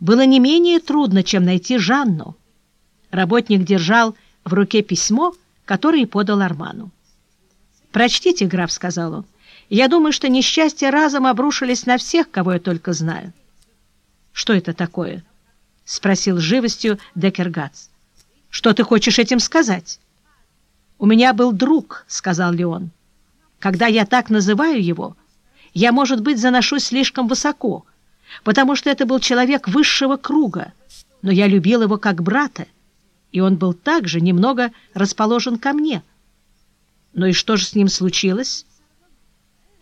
было не менее трудно, чем найти Жанну. Работник держал в руке письмо, которое подал Арману. «Прочтите, граф», — сказал он. «Я думаю, что несчастья разом обрушились на всех, кого я только знаю». «Что это такое?» — спросил живостью Декергац. «Что ты хочешь этим сказать?» «У меня был друг», — сказал Леон. «Когда я так называю его, я, может быть, заношусь слишком высоко, потому что это был человек высшего круга, но я любил его как брата, и он был также немного расположен ко мне». «Ну и что же с ним случилось?»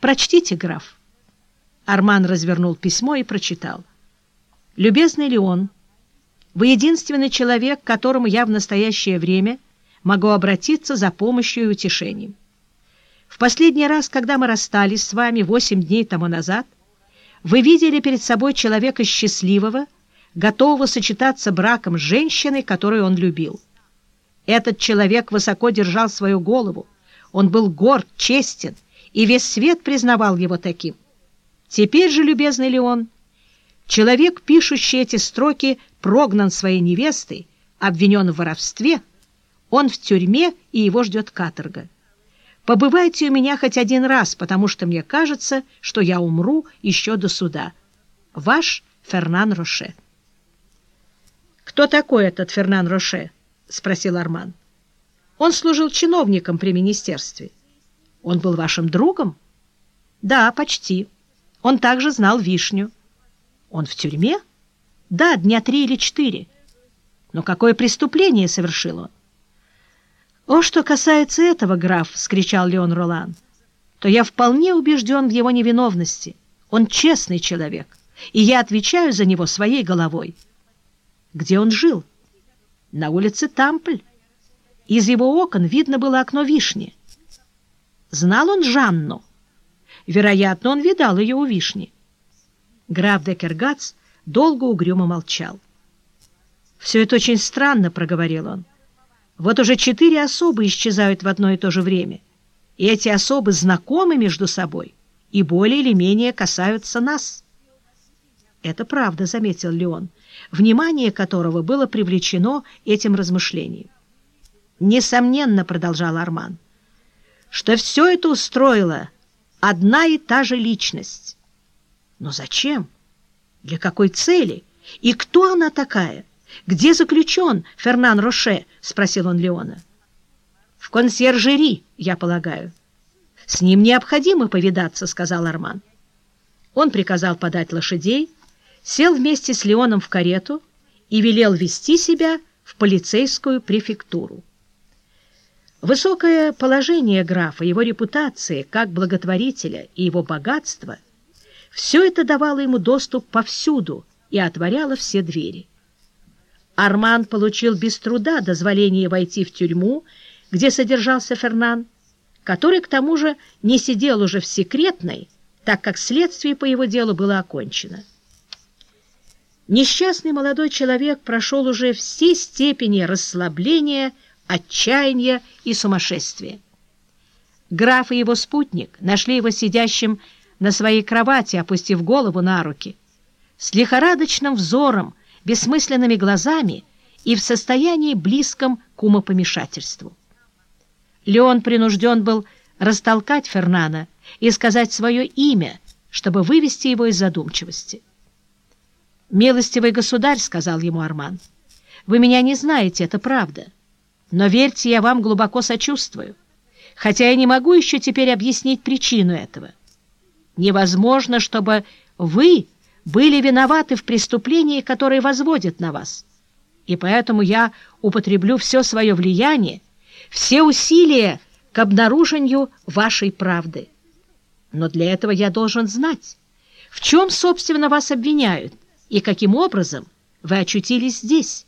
«Прочтите, граф». Арман развернул письмо и прочитал. «Любезный Леон, вы единственный человек, к которому я в настоящее время могу обратиться за помощью и утешением. В последний раз, когда мы расстались с вами восемь дней тому назад, вы видели перед собой человека счастливого, готового сочетаться браком с женщиной, которую он любил. Этот человек высоко держал свою голову, он был горд, честен, и весь свет признавал его таким. Теперь же, любезный Леон, человек, пишущий эти строки, прогнан своей невестой, обвинен в воровстве, он в тюрьме, и его ждет каторга. Побывайте у меня хоть один раз, потому что мне кажется, что я умру еще до суда. Ваш Фернан Роше. «Кто такой этот Фернан Роше?» — спросил Арман. Он служил чиновником при министерстве. Он был вашим другом? Да, почти. Он также знал вишню. Он в тюрьме? Да, дня три или четыре. Но какое преступление совершил он? «О, что касается этого, граф!» — скричал Леон Ролан. «То я вполне убежден в его невиновности. Он честный человек, и я отвечаю за него своей головой». «Где он жил?» «На улице Тампль». Из его окон видно было окно вишни. Знал он Жанну? Вероятно, он видал ее у вишни. Граф Декергац долго угрюмо молчал. «Все это очень странно», — проговорил он. «Вот уже четыре особы исчезают в одно и то же время, и эти особы знакомы между собой и более или менее касаются нас». «Это правда», — заметил Леон, внимание которого было привлечено этим размышлением. Несомненно, продолжал Арман, что все это устроила одна и та же личность. Но зачем? Для какой цели? И кто она такая? Где заключен Фернан Роше? Спросил он Леона. В консьержери, я полагаю. С ним необходимо повидаться, сказал Арман. Он приказал подать лошадей, сел вместе с Леоном в карету и велел вести себя в полицейскую префектуру. Высокое положение графа, его репутация как благотворителя и его богатство – все это давало ему доступ повсюду и отворяло все двери. Арман получил без труда дозволение войти в тюрьму, где содержался Фернан, который, к тому же, не сидел уже в секретной, так как следствие по его делу было окончено. Несчастный молодой человек прошел уже все степени расслабления отчаяния и сумасшествия. Граф и его спутник нашли его сидящим на своей кровати, опустив голову на руки, с лихорадочным взором, бессмысленными глазами и в состоянии близком к умопомешательству. Леон принужден был растолкать Фернана и сказать свое имя, чтобы вывести его из задумчивости. «Милостивый государь», — сказал ему Арман, — «вы меня не знаете, это правда». Но верьте, я вам глубоко сочувствую, хотя я не могу еще теперь объяснить причину этого. Невозможно, чтобы вы были виноваты в преступлении, которое возводят на вас. И поэтому я употреблю все свое влияние, все усилия к обнаружению вашей правды. Но для этого я должен знать, в чем, собственно, вас обвиняют и каким образом вы очутились здесь».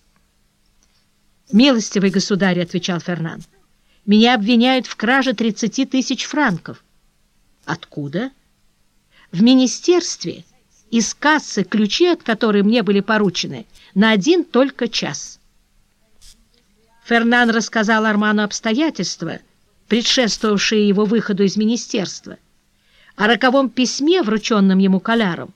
«Милостивый государь», — отвечал Фернан, — «меня обвиняют в краже 30 тысяч франков». «Откуда?» «В министерстве, из кассы, ключи от которой мне были поручены, на один только час». Фернан рассказал Арману обстоятельства, предшествовавшие его выходу из министерства, о роковом письме, врученном ему Коляром,